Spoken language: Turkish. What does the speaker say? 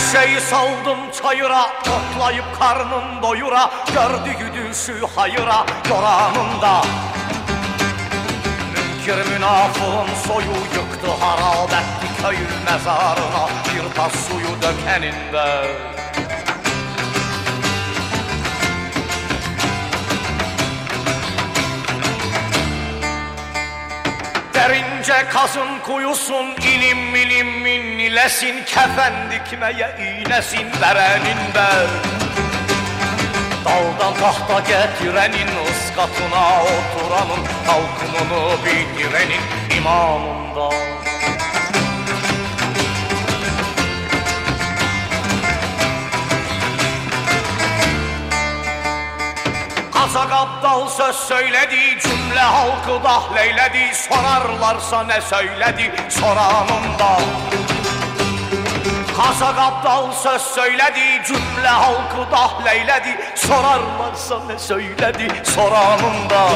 Yüreği saldım çayıra Toplayıp karnın doyura. Gördüğü düşü hayıra Yoranında Münkir münafığın soyu yıktı harap etti köyün mezarına. Bir tas suyu dökeninde Derince kazın kuyusun ilim ilim inlesin Kefen dikmeye iğnesin vereninde Daldan tahta getirenin ıskatına oturanın Halkımını bitirenin imamında Kazak abdal söz söyledi cümle halkı dahleyledi Sorarlarsa ne söyledi? Soranında Kazak abdal söz söyledi cümle halkı dahleyledi Sorarlarsa ne söyledi? Soranında